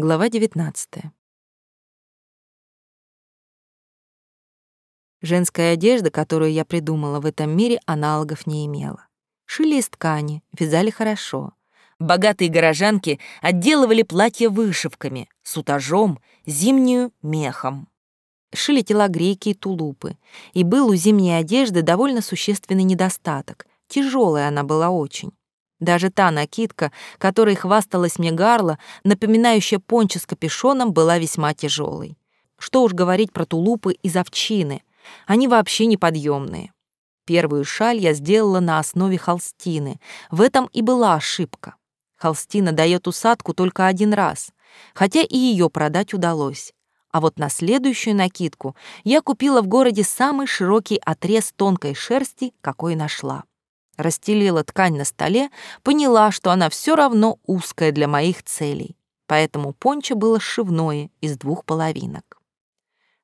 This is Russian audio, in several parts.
Глава 19. Женская одежда, которую я придумала в этом мире, аналогов не имела. Шили из ткани, вязали хорошо. Богатые горожанки отделывали платья вышивками, сутажом, зимнюю — мехом. Шили телогрейки и тулупы. И был у зимней одежды довольно существенный недостаток. Тяжелая она была очень. Даже та накидка, которой хвасталась мне Гарла, напоминающая пончо с капюшоном, была весьма тяжелой. Что уж говорить про тулупы из овчины. Они вообще неподъемные. Первую шаль я сделала на основе холстины. В этом и была ошибка. Холстина дает усадку только один раз, хотя и ее продать удалось. А вот на следующую накидку я купила в городе самый широкий отрез тонкой шерсти, какой нашла расстелила ткань на столе, поняла, что она все равно узкая для моих целей. Поэтому пончо было сшивное из двух половинок.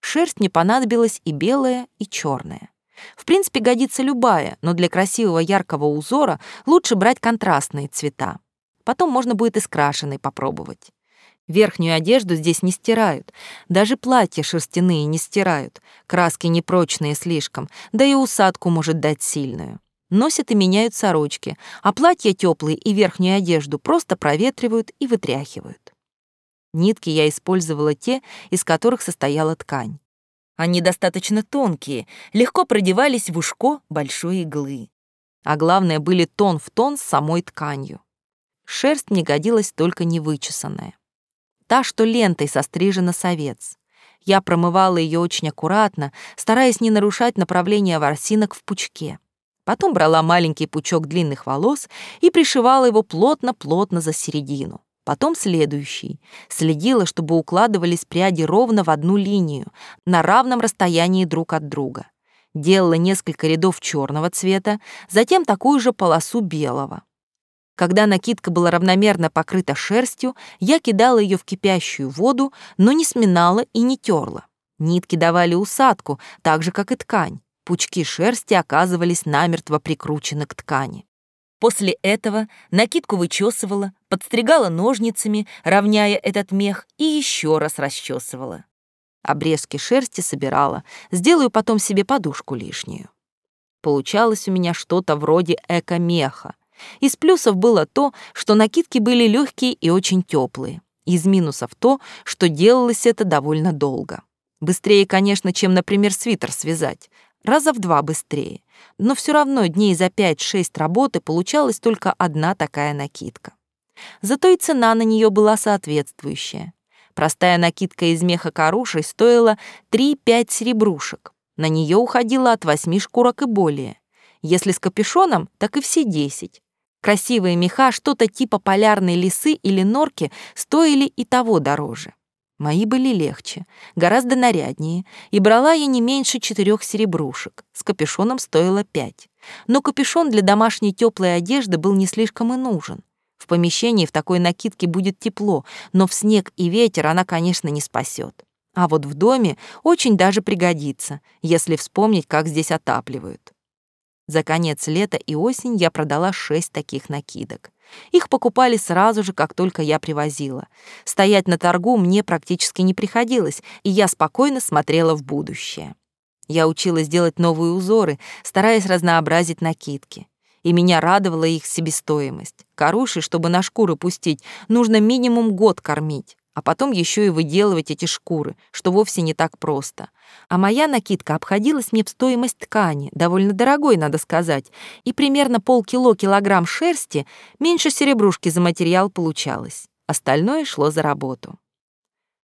Шерсть мне понадобилась и белая, и черная. В принципе, годится любая, но для красивого яркого узора лучше брать контрастные цвета. Потом можно будет и с крашеной попробовать. Верхнюю одежду здесь не стирают, даже платья шерстяные не стирают, краски непрочные слишком, да и усадку может дать сильную носят и меняют сорочки, а платья теплые и верхнюю одежду просто проветривают и вытряхивают. Нитки я использовала те, из которых состояла ткань. Они достаточно тонкие, легко продевались в ушко большой иглы. А главное, были тон в тон с самой тканью. Шерсть мне годилась только невычесанная. Та, что лентой сострижена с овец. Я промывала ее очень аккуратно, стараясь не нарушать направление ворсинок в пучке. Потом брала маленький пучок длинных волос и пришивала его плотно-плотно за середину. Потом следующий. Следила, чтобы укладывались пряди ровно в одну линию, на равном расстоянии друг от друга. Делала несколько рядов черного цвета, затем такую же полосу белого. Когда накидка была равномерно покрыта шерстью, я кидала ее в кипящую воду, но не сминала и не терла. Нитки давали усадку, так же, как и ткань. Пучки шерсти оказывались намертво прикручены к ткани. После этого накидку вычесывала, подстригала ножницами, равняя этот мех, и еще раз расчесывала. Обрезки шерсти собирала, сделаю потом себе подушку лишнюю. Получалось у меня что-то вроде эко-меха. Из плюсов было то, что накидки были легкие и очень теплые. Из минусов то, что делалось это довольно долго. Быстрее, конечно, чем, например, свитер связать раза в два быстрее, но все равно дней за 5-6 работы получалась только одна такая накидка. Зато и цена на нее была соответствующая. Простая накидка из меха карушей стоила 3-5 серебрушек. На нее уходило от 8 шкурок и более. Если с капюшоном, так и все 10. Красивые меха, что-то типа полярной лисы или норки, стоили и того дороже. Мои были легче, гораздо наряднее, и брала я не меньше четырех серебрушек, с капюшоном стоило пять. Но капюшон для домашней теплой одежды был не слишком и нужен. В помещении в такой накидке будет тепло, но в снег и ветер она, конечно, не спасет. А вот в доме очень даже пригодится, если вспомнить, как здесь отапливают. За конец лета и осень я продала шесть таких накидок. Их покупали сразу же, как только я привозила. Стоять на торгу мне практически не приходилось, и я спокойно смотрела в будущее. Я училась делать новые узоры, стараясь разнообразить накидки. И меня радовала их себестоимость. Каруши, чтобы на шкуры пустить, нужно минимум год кормить а потом еще и выделывать эти шкуры, что вовсе не так просто. А моя накидка обходилась мне в стоимость ткани, довольно дорогой, надо сказать, и примерно полкило-килограмм шерсти меньше серебрушки за материал получалось. Остальное шло за работу.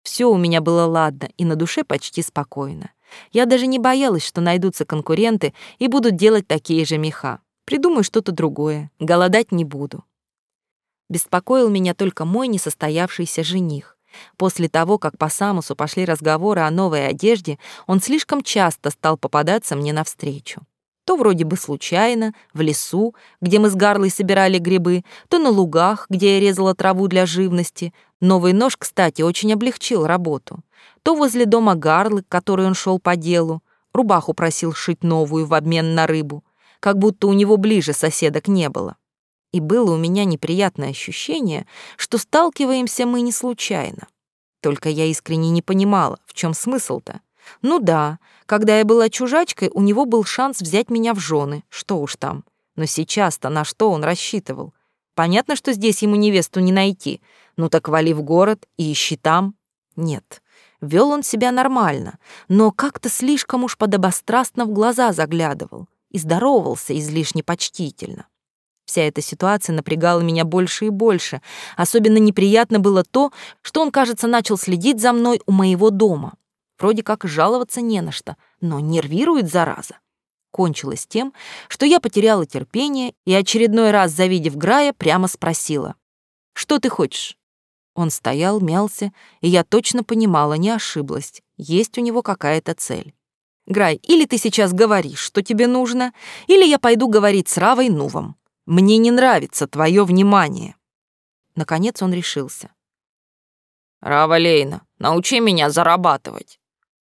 Все у меня было ладно и на душе почти спокойно. Я даже не боялась, что найдутся конкуренты и будут делать такие же меха. Придумаю что-то другое, голодать не буду. Беспокоил меня только мой несостоявшийся жених. После того, как по Самусу пошли разговоры о новой одежде, он слишком часто стал попадаться мне навстречу. То вроде бы случайно, в лесу, где мы с Гарлой собирали грибы, то на лугах, где я резала траву для живности. Новый нож, кстати, очень облегчил работу. То возле дома Гарлы, к которой он шел по делу, рубаху просил шить новую в обмен на рыбу, как будто у него ближе соседок не было. И было у меня неприятное ощущение, что сталкиваемся мы не случайно. Только я искренне не понимала, в чем смысл-то. Ну да, когда я была чужачкой, у него был шанс взять меня в жены, что уж там. Но сейчас-то на что он рассчитывал? Понятно, что здесь ему невесту не найти. Ну так вали в город и ищи там. Нет, вел он себя нормально, но как-то слишком уж подобострастно в глаза заглядывал и здоровался излишне почтительно. Вся эта ситуация напрягала меня больше и больше. Особенно неприятно было то, что он, кажется, начал следить за мной у моего дома. Вроде как жаловаться не на что, но нервирует, зараза. Кончилось тем, что я потеряла терпение и очередной раз, завидев Грая, прямо спросила. «Что ты хочешь?» Он стоял, мялся, и я точно понимала, не ошиблась. Есть у него какая-то цель. «Грай, или ты сейчас говоришь, что тебе нужно, или я пойду говорить с Равой Нувом. Мне не нравится твое внимание. Наконец он решился. Рава Лейна, научи меня зарабатывать.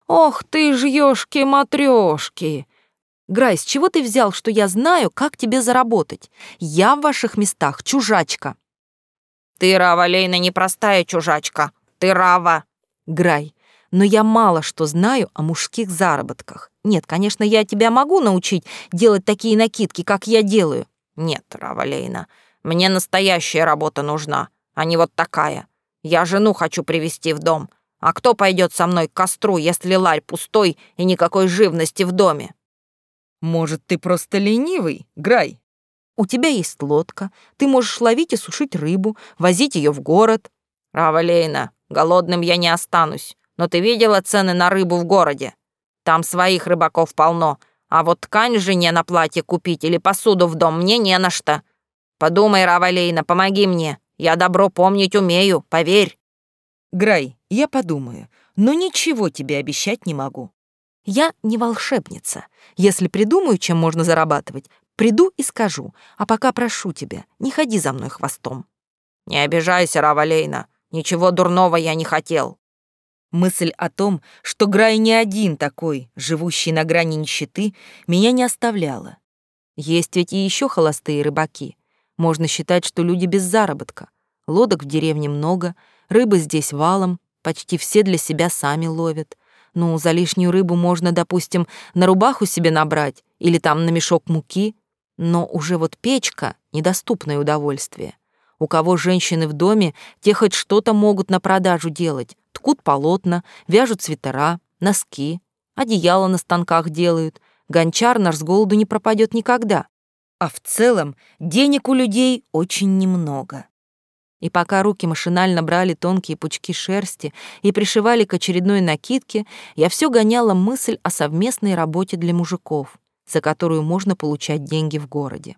Ох ты ж ёшки-матрёшки. Грай, с чего ты взял, что я знаю, как тебе заработать? Я в ваших местах чужачка. Ты, Рава Лейна, непростая чужачка. Ты Рава. Грай, но я мало что знаю о мужских заработках. Нет, конечно, я тебя могу научить делать такие накидки, как я делаю, «Нет, Равалейна, мне настоящая работа нужна, а не вот такая. Я жену хочу привести в дом. А кто пойдет со мной к костру, если ларь пустой и никакой живности в доме?» «Может, ты просто ленивый, Грай?» «У тебя есть лодка, ты можешь ловить и сушить рыбу, возить ее в город». «Равалейна, голодным я не останусь, но ты видела цены на рыбу в городе? Там своих рыбаков полно, а вот ткань жене на платье купить или посуду в дом мне не на что. Подумай, Равалейна, помоги мне. Я добро помнить умею, поверь». «Грай, я подумаю, но ничего тебе обещать не могу. Я не волшебница. Если придумаю, чем можно зарабатывать, приду и скажу. А пока прошу тебя, не ходи за мной хвостом». «Не обижайся, Равалейна. Ничего дурного я не хотел». Мысль о том, что Грай не один такой, живущий на грани нищеты, меня не оставляла. Есть ведь и еще холостые рыбаки. Можно считать, что люди без заработка. Лодок в деревне много, рыбы здесь валом, почти все для себя сами ловят. Ну, за лишнюю рыбу можно, допустим, на рубаху себе набрать или там на мешок муки, но уже вот печка — недоступное удовольствие. У кого женщины в доме, те хоть что-то могут на продажу делать, ткут полотна, вяжут свитера, носки, одеяло на станках делают. Гончар наш с голоду не пропадет никогда. А в целом денег у людей очень немного. И пока руки машинально брали тонкие пучки шерсти и пришивали к очередной накидке, я все гоняла мысль о совместной работе для мужиков, за которую можно получать деньги в городе.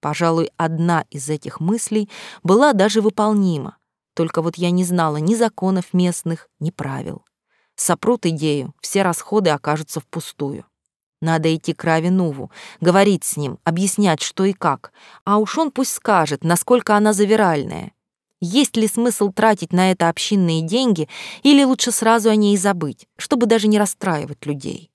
Пожалуй, одна из этих мыслей была даже выполнима. Только вот я не знала ни законов местных, ни правил. Сопрут идею, все расходы окажутся впустую. Надо идти к Раве Нуву, говорить с ним, объяснять, что и как. А уж он пусть скажет, насколько она завиральная. Есть ли смысл тратить на это общинные деньги, или лучше сразу о ней забыть, чтобы даже не расстраивать людей?